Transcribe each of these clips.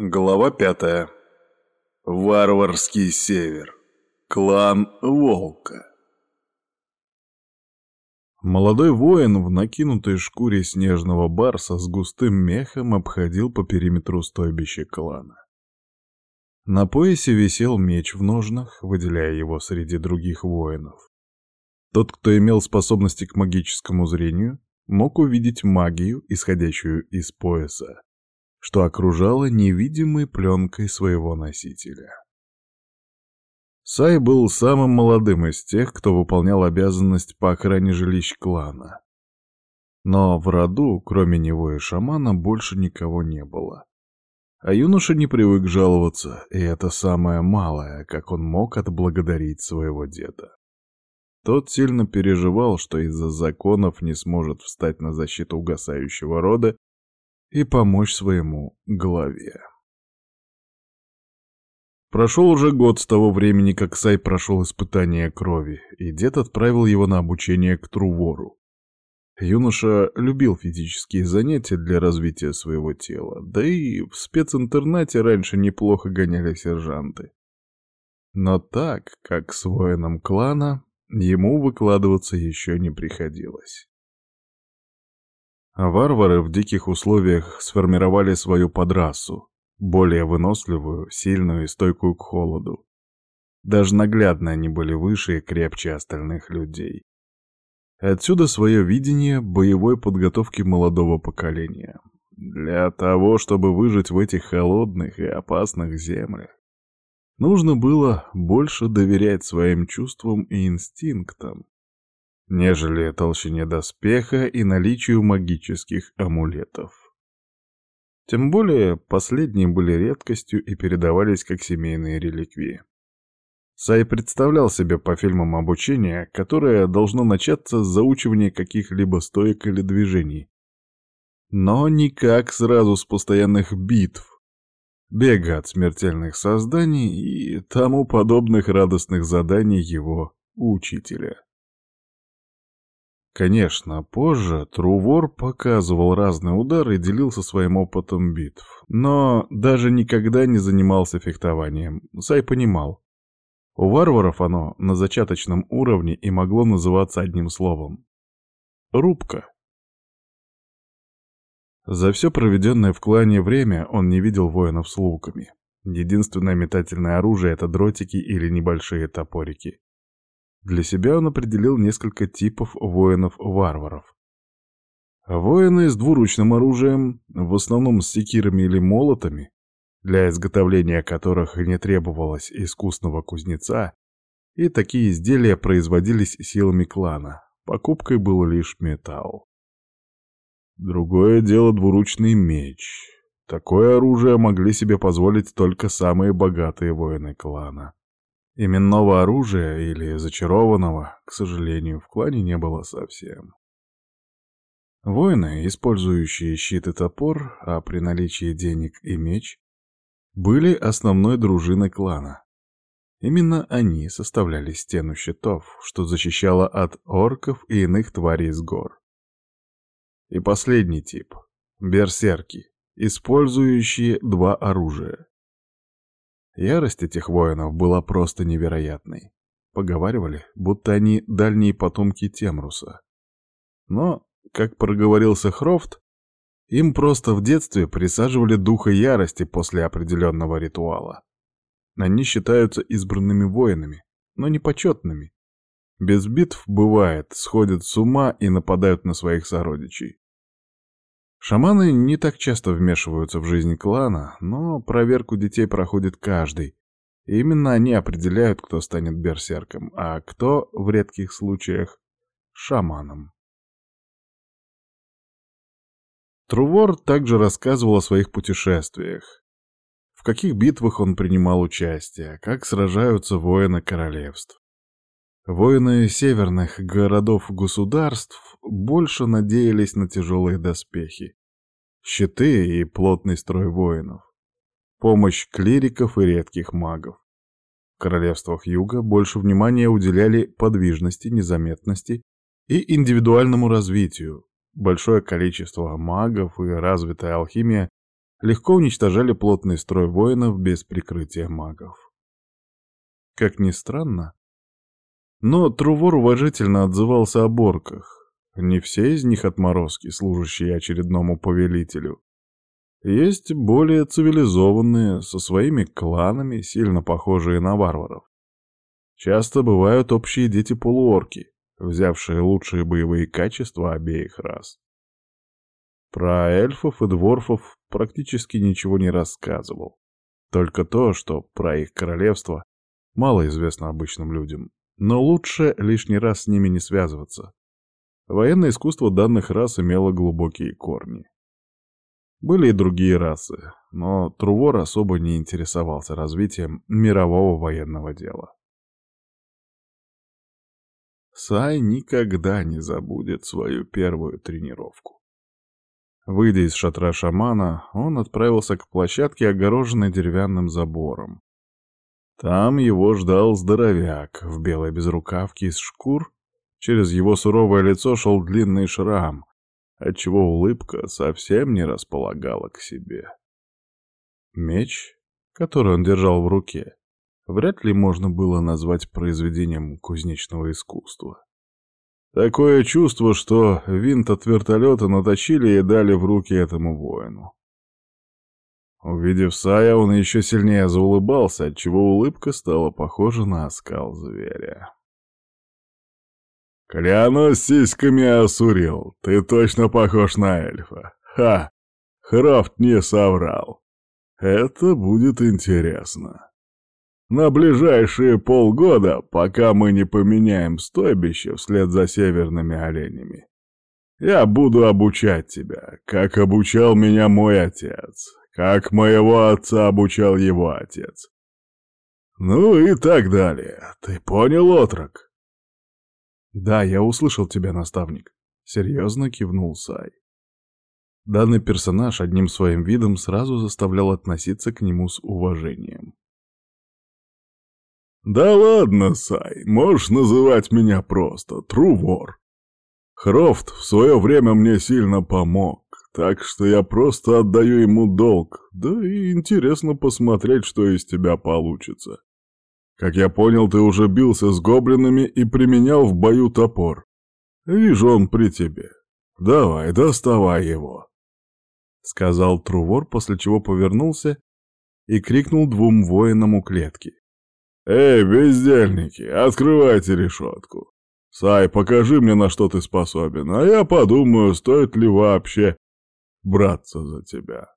Глава пятая. Варварский север. Клан Волка. Молодой воин в накинутой шкуре снежного барса с густым мехом обходил по периметру стойбища клана. На поясе висел меч в ножнах, выделяя его среди других воинов. Тот, кто имел способности к магическому зрению, мог увидеть магию, исходящую из пояса что окружало невидимой пленкой своего носителя. Сай был самым молодым из тех, кто выполнял обязанность по охране жилищ клана. Но в роду, кроме него и шамана, больше никого не было. А юноша не привык жаловаться, и это самое малое, как он мог отблагодарить своего деда. Тот сильно переживал, что из-за законов не сможет встать на защиту угасающего рода и помочь своему главе. Прошел уже год с того времени, как Сай прошел испытание крови, и дед отправил его на обучение к Трувору. Юноша любил физические занятия для развития своего тела, да и в специнтернате раньше неплохо гоняли сержанты. Но так, как с воином клана, ему выкладываться еще не приходилось. Варвары в диких условиях сформировали свою подрасу, более выносливую, сильную и стойкую к холоду. Даже наглядно они были выше и крепче остальных людей. Отсюда свое видение боевой подготовки молодого поколения. Для того, чтобы выжить в этих холодных и опасных землях, нужно было больше доверять своим чувствам и инстинктам, нежели толщине доспеха и наличию магических амулетов. Тем более последние были редкостью и передавались как семейные реликвии. Сай представлял себе по фильмам обучение, которое должно начаться с заучивания каких-либо стоек или движений. Но никак сразу с постоянных битв, бега от смертельных созданий и тому подобных радостных заданий его учителя. Конечно, позже Трувор показывал разные удары и делился своим опытом битв, но даже никогда не занимался фехтованием. Сай понимал. У варваров оно на зачаточном уровне и могло называться одним словом. Рубка. За все проведенное в клане время он не видел воинов с луками. Единственное метательное оружие — это дротики или небольшие топорики. Для себя он определил несколько типов воинов-варваров. Воины с двуручным оружием, в основном с секирами или молотами, для изготовления которых не требовалось искусного кузнеца, и такие изделия производились силами клана, покупкой был лишь металл. Другое дело двуручный меч. Такое оружие могли себе позволить только самые богатые воины клана. Именного оружия или зачарованного, к сожалению, в клане не было совсем. Воины, использующие щит и топор, а при наличии денег и меч, были основной дружиной клана. Именно они составляли стену щитов, что защищало от орков и иных тварей с гор. И последний тип — берсерки, использующие два оружия Ярость этих воинов была просто невероятной. Поговаривали, будто они дальние потомки Темруса. Но, как проговорился Хрофт, им просто в детстве присаживали духа ярости после определенного ритуала. Они считаются избранными воинами, но не почетными. Без битв бывает, сходят с ума и нападают на своих сородичей. Шаманы не так часто вмешиваются в жизнь клана, но проверку детей проходит каждый. И именно они определяют, кто станет берсерком, а кто, в редких случаях, шаманом. Трувор также рассказывал о своих путешествиях. В каких битвах он принимал участие, как сражаются воины королевств. Воины северных городов-государств больше надеялись на тяжелые доспехи, щиты и плотный строй воинов, помощь клириков и редких магов. В королевствах юга больше внимания уделяли подвижности, незаметности и индивидуальному развитию. Большое количество магов и развитая алхимия легко уничтожали плотный строй воинов без прикрытия магов. Как ни странно, но Трувор уважительно отзывался о борках. Не все из них отморозки, служащие очередному повелителю. Есть более цивилизованные, со своими кланами, сильно похожие на варваров. Часто бывают общие дети-полуорки, взявшие лучшие боевые качества обеих рас. Про эльфов и дворфов практически ничего не рассказывал. Только то, что про их королевство мало известно обычным людям. Но лучше лишний раз с ними не связываться. Военное искусство данных рас имело глубокие корни. Были и другие расы, но Трувор особо не интересовался развитием мирового военного дела. Сай никогда не забудет свою первую тренировку. Выйдя из шатра шамана, он отправился к площадке, огороженной деревянным забором. Там его ждал здоровяк в белой безрукавке из шкур. Через его суровое лицо шел длинный шрам, отчего улыбка совсем не располагала к себе. Меч, который он держал в руке, вряд ли можно было назвать произведением кузнечного искусства. Такое чувство, что винт от вертолета наточили и дали в руки этому воину. Увидев Сая, он еще сильнее заулыбался, отчего улыбка стала похожа на оскал зверя. «Клянусь сиськами осурил, ты точно похож на эльфа. Ха! Хрофт не соврал. Это будет интересно. На ближайшие полгода, пока мы не поменяем стойбище вслед за северными оленями, я буду обучать тебя, как обучал меня мой отец, как моего отца обучал его отец. Ну и так далее. Ты понял, отрок? Да, я услышал тебя, наставник. Серьезно кивнул Сай. Данный персонаж одним своим видом сразу заставлял относиться к нему с уважением. «Да ладно, Сай, можешь называть меня просто Трувор. Хрофт в свое время мне сильно помог. Так что я просто отдаю ему долг, да и интересно посмотреть, что из тебя получится. Как я понял, ты уже бился с гоблинами и применял в бою топор. Вижу он при тебе. Давай, доставай его. Сказал Трувор, после чего повернулся и крикнул двум воинам у клетки. «Эй, бездельники, открывайте решетку! Сай, покажи мне, на что ты способен, а я подумаю, стоит ли вообще браться за тебя.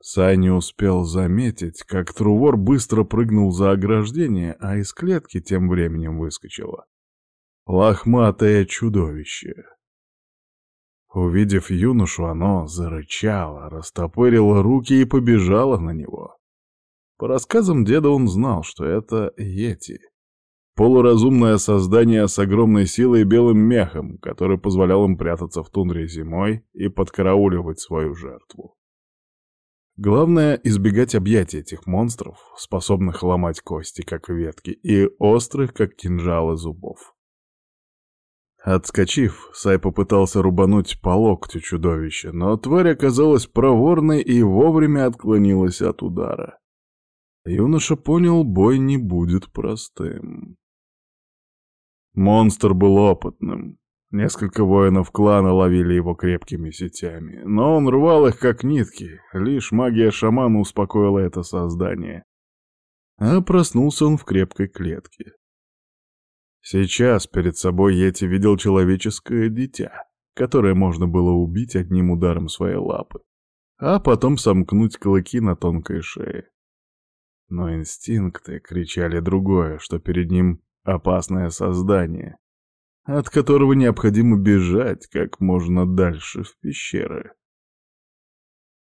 Сай не успел заметить, как Трувор быстро прыгнул за ограждение, а из клетки тем временем выскочило. Лохматое чудовище. Увидев юношу, оно зарычало, растопырило руки и побежало на него. По рассказам деда он знал, что это Йети — Полуразумное создание с огромной силой и белым мехом, который позволял им прятаться в тундре зимой и подкарауливать свою жертву. Главное — избегать объятий этих монстров, способных ломать кости, как ветки, и острых, как кинжалы зубов. Отскочив, Сай попытался рубануть по локтю чудовища, но тварь оказалась проворной и вовремя отклонилась от удара. Юноша понял, бой не будет простым. Монстр был опытным. Несколько воинов клана ловили его крепкими сетями, но он рвал их как нитки, лишь магия шамана успокоила это создание. А проснулся он в крепкой клетке. Сейчас перед собой Йети видел человеческое дитя, которое можно было убить одним ударом своей лапы, а потом сомкнуть клыки на тонкой шее. Но инстинкты кричали другое, что перед ним Опасное создание, от которого необходимо бежать как можно дальше в пещеры.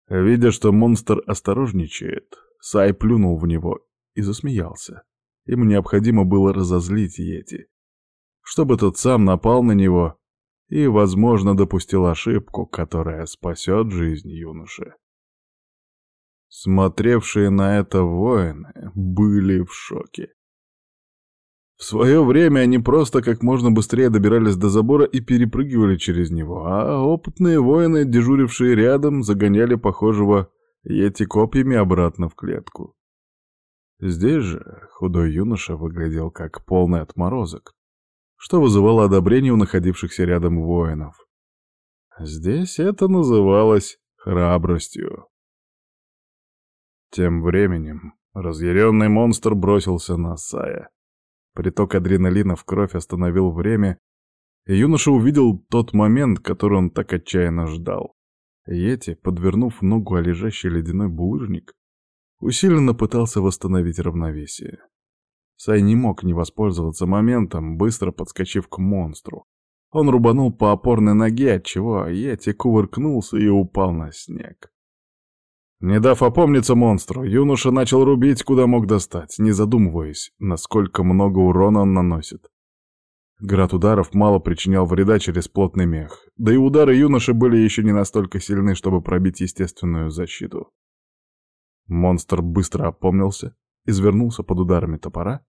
Видя, что монстр осторожничает, Сай плюнул в него и засмеялся. Ему необходимо было разозлить Йети, чтобы тот сам напал на него и, возможно, допустил ошибку, которая спасет жизнь юноши. Смотревшие на это воины были в шоке. В свое время они просто как можно быстрее добирались до забора и перепрыгивали через него, а опытные воины, дежурившие рядом, загоняли похожего Йети копьями обратно в клетку. Здесь же худой юноша выглядел как полный отморозок, что вызывало одобрение у находившихся рядом воинов. Здесь это называлось храбростью. Тем временем разъяренный монстр бросился на Сая. Приток адреналина в кровь остановил время, и юноша увидел тот момент, который он так отчаянно ждал. Йети, подвернув ногу о лежащий ледяной булыжник, усиленно пытался восстановить равновесие. Сай не мог не воспользоваться моментом, быстро подскочив к монстру. Он рубанул по опорной ноге, отчего Йети кувыркнулся и упал на снег. Не дав опомниться монстру, юноша начал рубить, куда мог достать, не задумываясь, насколько много урона он наносит. Град ударов мало причинял вреда через плотный мех, да и удары юноши были еще не настолько сильны, чтобы пробить естественную защиту. Монстр быстро опомнился, извернулся под ударами топора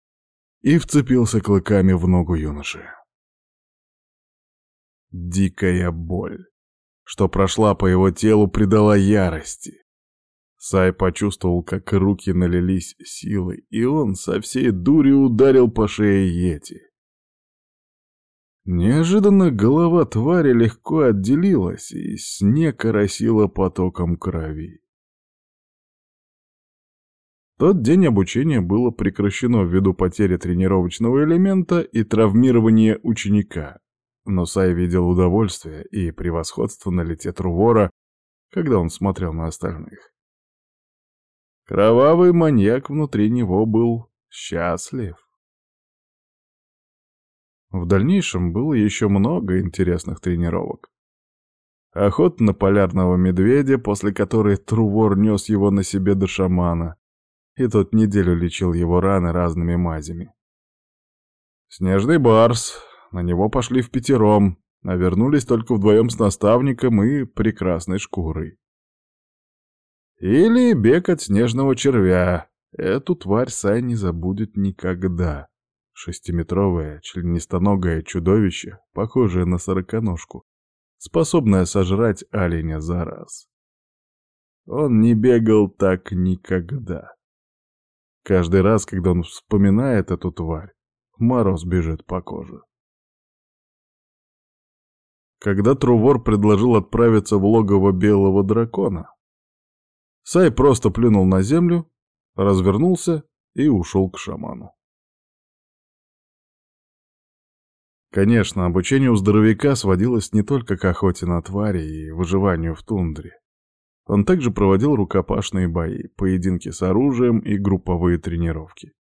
и вцепился клыками в ногу юноши. Дикая боль, что прошла по его телу, придала ярости. Сай почувствовал, как руки налились силой, и он со всей дури ударил по шее Йети. Неожиданно голова твари легко отделилась, и снег оросила потоком крови. Тот день обучения было прекращено ввиду потери тренировочного элемента и травмирования ученика, но Сай видел удовольствие и превосходство на лете Трувора, когда он смотрел на остальных. Кровавый маньяк внутри него был счастлив. В дальнейшем было еще много интересных тренировок. Охота на полярного медведя, после которой Трувор нес его на себе до шамана, и тот неделю лечил его раны разными мазями. Снежный барс, на него пошли в пятером, а вернулись только вдвоем с наставником и прекрасной шкурой. Или бег от снежного червя. Эту тварь Сай не забудет никогда. Шестиметровое, членистоногое чудовище, похожее на сороконожку, способное сожрать оленя за раз. Он не бегал так никогда. Каждый раз, когда он вспоминает эту тварь, мороз бежит по коже. Когда Трувор предложил отправиться в логово белого дракона, Сай просто плюнул на землю, развернулся и ушел к шаману. Конечно, обучение у здоровяка сводилось не только к охоте на твари и выживанию в тундре. Он также проводил рукопашные бои, поединки с оружием и групповые тренировки.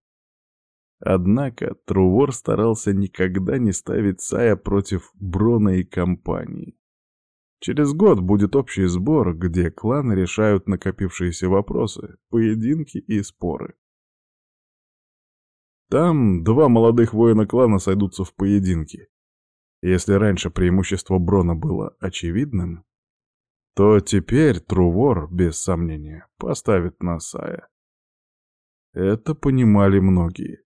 Однако Трувор старался никогда не ставить Сая против Брона и компании. Через год будет общий сбор, где кланы решают накопившиеся вопросы, поединки и споры. Там два молодых воина клана сойдутся в поединке. Если раньше преимущество Брона было очевидным, то теперь Трувор, без сомнения, поставит на Сая. Это понимали многие.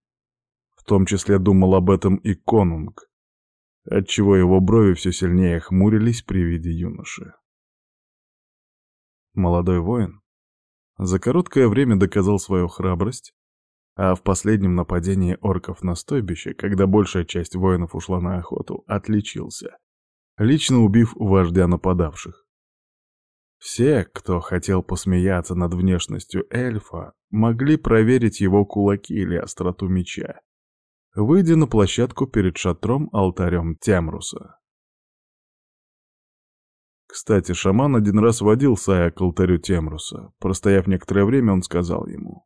В том числе думал об этом и Конунг, отчего его брови все сильнее хмурились при виде юноши. Молодой воин за короткое время доказал свою храбрость, а в последнем нападении орков на стойбище, когда большая часть воинов ушла на охоту, отличился, лично убив вождя нападавших. Все, кто хотел посмеяться над внешностью эльфа, могли проверить его кулаки или остроту меча, выйдя на площадку перед шатром-алтарем Темруса. Кстати, шаман один раз водил Сая к алтарю Темруса. Простояв некоторое время, он сказал ему.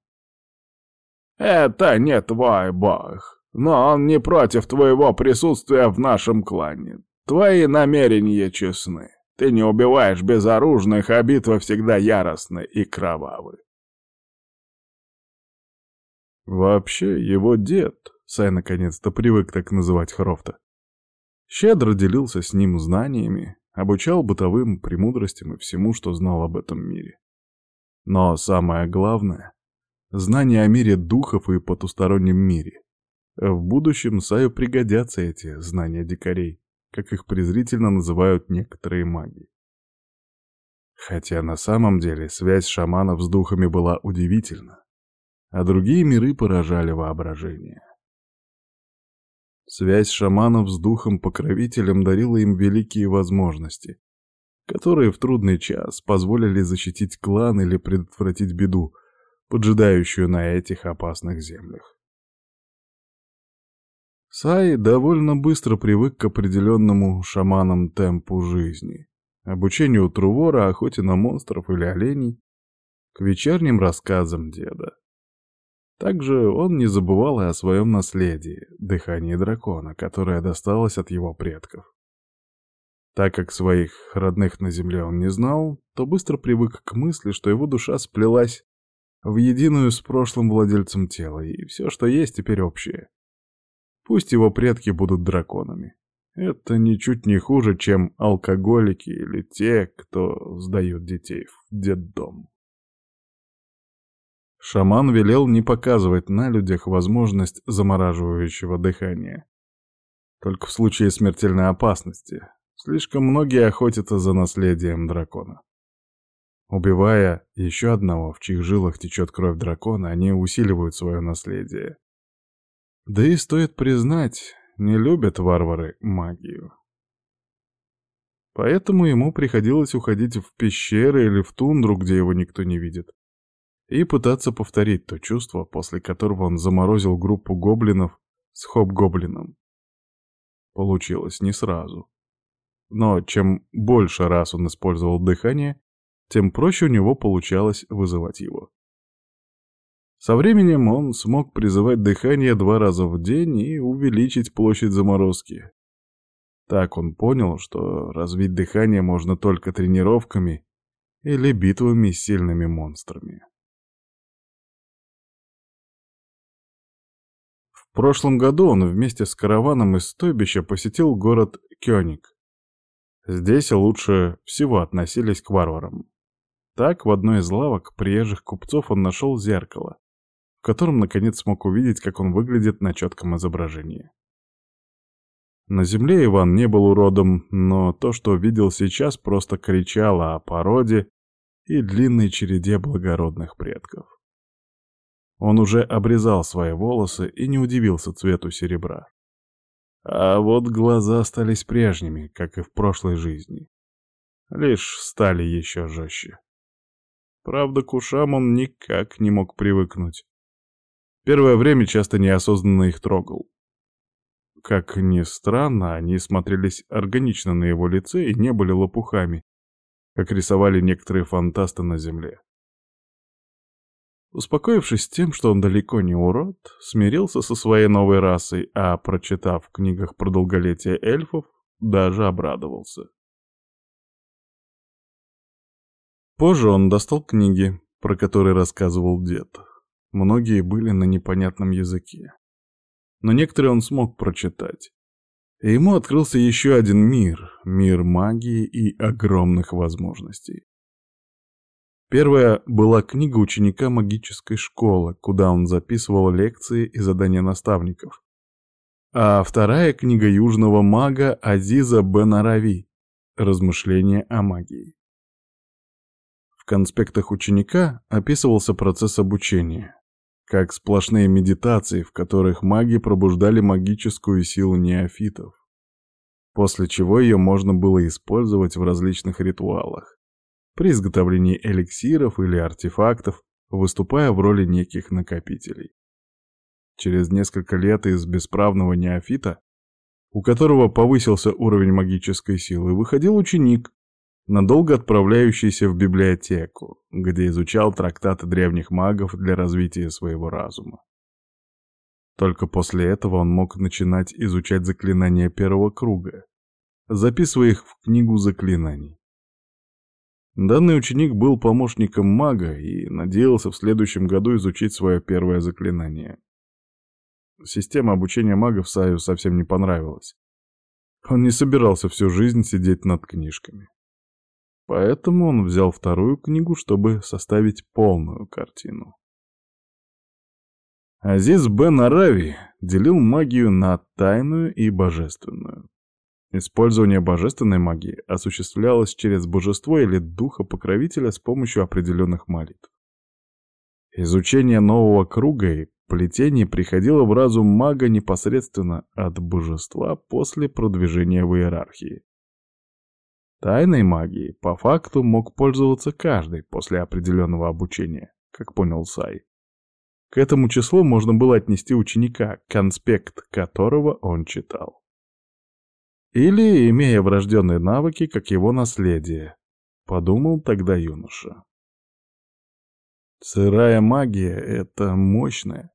«Это не твой бог, но он не против твоего присутствия в нашем клане. Твои намерения честны. Ты не убиваешь безоружных, а битва всегда яростны и кровавы». Вообще, его дед, Сай наконец-то привык так называть Хрофта. Щедро делился с ним знаниями, обучал бытовым премудростям и всему, что знал об этом мире. Но самое главное — знание о мире духов и потустороннем мире. В будущем Саю пригодятся эти знания дикарей, как их презрительно называют некоторые маги. Хотя на самом деле связь шаманов с духами была удивительна, а другие миры поражали воображение. Связь шаманов с духом-покровителем дарила им великие возможности, которые в трудный час позволили защитить клан или предотвратить беду, поджидающую на этих опасных землях. Сай довольно быстро привык к определенному шаманам темпу жизни, обучению Трувора, охоте на монстров или оленей, к вечерним рассказам деда. Также он не забывал и о своем наследии, дыхании дракона, которое досталось от его предков. Так как своих родных на земле он не знал, то быстро привык к мысли, что его душа сплелась в единую с прошлым владельцем тела, и все, что есть, теперь общее. Пусть его предки будут драконами. Это ничуть не хуже, чем алкоголики или те, кто сдают детей в детдом. Шаман велел не показывать на людях возможность замораживающего дыхания. Только в случае смертельной опасности, Слишком многие охотятся за наследием дракона. Убивая еще одного, в чьих жилах течет кровь дракона, они усиливают свое наследие. Да и стоит признать, не любят варвары магию. Поэтому ему приходилось уходить в пещеры или в тундру, где его никто не видит, и пытаться повторить то чувство, после которого он заморозил группу гоблинов с хоп-гоблином. Получилось не сразу. Но чем больше раз он использовал дыхание, тем проще у него получалось вызывать его. Со временем он смог призывать дыхание два раза в день и увеличить площадь заморозки. Так он понял, что развить дыхание можно только тренировками или битвами с сильными монстрами. Прошлом году он вместе с караваном из стойбища посетил город Кёник. Здесь лучше всего относились к варварам. Так, в одной из лавок приезжих купцов он нашел зеркало, в котором наконец смог увидеть, как он выглядит на четком изображении. На земле Иван не был уродом, но то, что видел сейчас, просто кричало о породе и длинной череде благородных предков. Он уже обрезал свои волосы и не удивился цвету серебра. А вот глаза остались прежними, как и в прошлой жизни. Лишь стали еще жестче. Правда, к ушам он никак не мог привыкнуть. Первое время часто неосознанно их трогал. Как ни странно, они смотрелись органично на его лице и не были лопухами, как рисовали некоторые фантасты на земле. Успокоившись тем, что он далеко не урод, смирился со своей новой расой, а, прочитав в книгах про долголетие эльфов, даже обрадовался. Позже он достал книги, про которые рассказывал дед. Многие были на непонятном языке. Но некоторые он смог прочитать. И ему открылся еще один мир, мир магии и огромных возможностей. Первая была книга ученика магической школы, куда он записывал лекции и задания наставников. А вторая книга южного мага Азиза Бен Арави «Размышления о магии». В конспектах ученика описывался процесс обучения, как сплошные медитации, в которых маги пробуждали магическую силу неофитов, после чего ее можно было использовать в различных ритуалах при изготовлении эликсиров или артефактов, выступая в роли неких накопителей. Через несколько лет из бесправного неофита, у которого повысился уровень магической силы, выходил ученик, надолго отправляющийся в библиотеку, где изучал трактаты древних магов для развития своего разума. Только после этого он мог начинать изучать заклинания первого круга, записывая их в книгу заклинаний. Данный ученик был помощником мага и надеялся в следующем году изучить свое первое заклинание. Система обучения магов Саю совсем не понравилась. Он не собирался всю жизнь сидеть над книжками. Поэтому он взял вторую книгу, чтобы составить полную картину. Азиз бен Арави делил магию на тайную и божественную. Использование божественной магии осуществлялось через божество или духа покровителя с помощью определенных молитв. Изучение нового круга и плетений приходило в разум мага непосредственно от божества после продвижения в иерархии. Тайной магией по факту мог пользоваться каждый после определенного обучения, как понял Сай. К этому числу можно было отнести ученика, конспект которого он читал. Или, имея врожденные навыки, как его наследие, подумал тогда юноша. Сырая магия — это мощная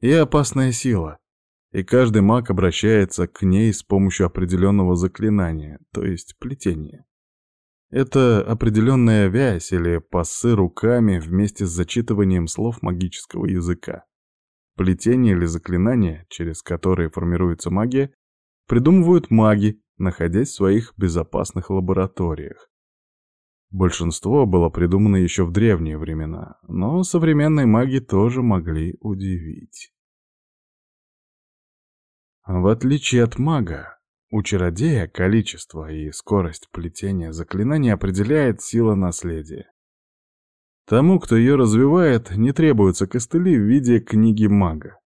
и опасная сила, и каждый маг обращается к ней с помощью определенного заклинания, то есть плетения. Это определенная вязь или пассы руками вместе с зачитыванием слов магического языка. Плетение или заклинание, через которые формируется магия, придумывают маги, находясь в своих безопасных лабораториях. Большинство было придумано еще в древние времена, но современные маги тоже могли удивить. В отличие от мага, у чародея количество и скорость плетения заклинаний определяет сила наследия. Тому, кто ее развивает, не требуются костыли в виде книги мага.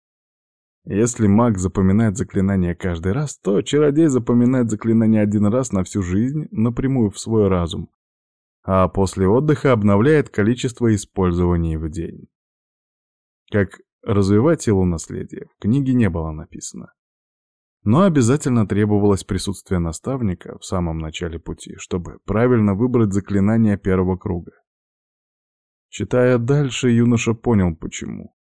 Если маг запоминает заклинание каждый раз, то чародей запоминает заклинание один раз на всю жизнь, напрямую в свой разум, а после отдыха обновляет количество использований в день. Как развивать силу наследия в книге не было написано. Но обязательно требовалось присутствие наставника в самом начале пути, чтобы правильно выбрать заклинание первого круга. Читая дальше, юноша понял, почему.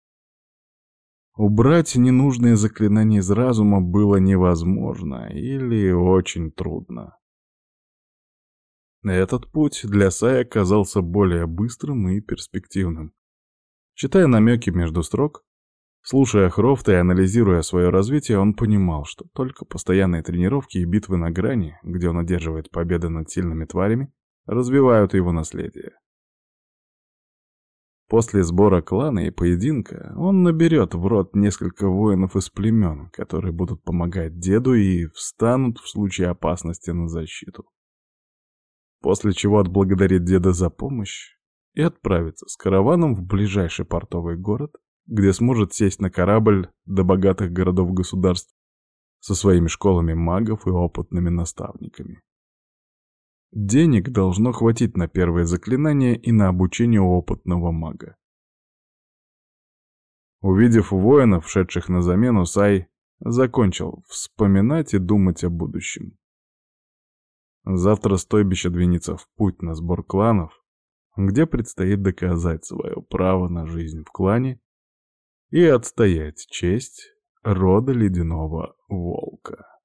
Убрать ненужные заклинания из разума было невозможно или очень трудно. Этот путь для Сая оказался более быстрым и перспективным. Читая намеки между строк, слушая Хрофта и анализируя свое развитие, он понимал, что только постоянные тренировки и битвы на грани, где он одерживает победы над сильными тварями, развивают его наследие. После сбора клана и поединка он наберет в рот несколько воинов из племен, которые будут помогать деду и встанут в случае опасности на защиту. После чего отблагодарит деда за помощь и отправится с караваном в ближайший портовый город, где сможет сесть на корабль до богатых городов-государств со своими школами магов и опытными наставниками. Денег должно хватить на первое заклинание и на обучение опытного мага. Увидев воинов, шедших на замену, Сай закончил вспоминать и думать о будущем. Завтра стойбище двинется в путь на сбор кланов, где предстоит доказать свое право на жизнь в клане и отстоять честь рода ледяного волка.